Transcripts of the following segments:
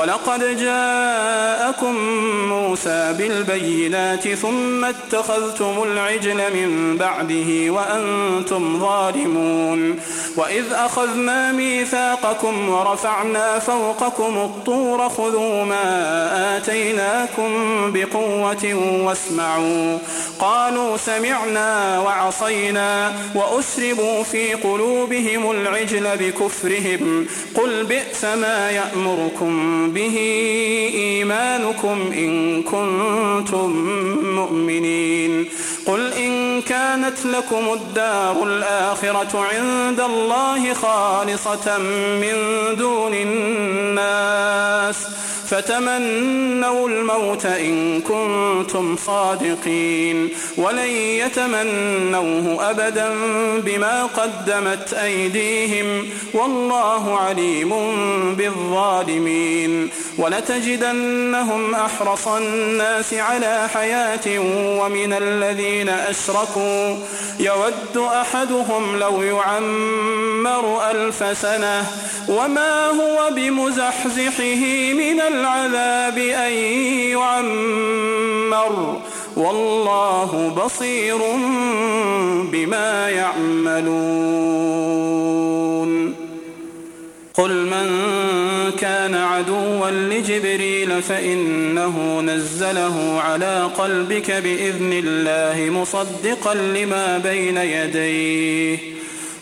ولقد جاءكم موسى بالبينات ثم اتخذتم العجل من بعده وأنتم ظالمون وإذ أخذنا ميثاقكم ورفعنا فوقكم الطور خذوا ما آتيناكم بقوة واسمعوا قالوا سمعنا وعصينا وأسربوا في قلوبهم العجل بكفرهم قل بئس ما يأمركم به إيمانكم إن كنتم مؤمنين. قل إن كانت لكم الدار الآخرة عند الله خالصة من دون الناس فتمنوا الموت إن كنتم صادقين ولن يتمنوه أبدا بما قدمت أيديهم والله عليم بالظالمين ولتجدنهم أحرص الناس على حياة ومن الذين أشركوا يود أحدهم لو يعمر ألف سنة وما هو بمزحزحه من العذاب أن يعمر والله بصير بما يعملون. قل من كان عدوا لجبريل فإنه نزله على قلبك بإذن الله مصدقا لما بين يديه.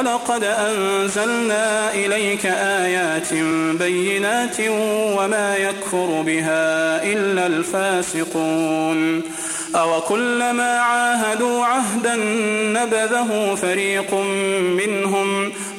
ولقد أنزلنا إليك آيات بينات وما يكفر بها إلا الفاسقون. أو كلما عاهدوا عهدا نبذه فريق منهم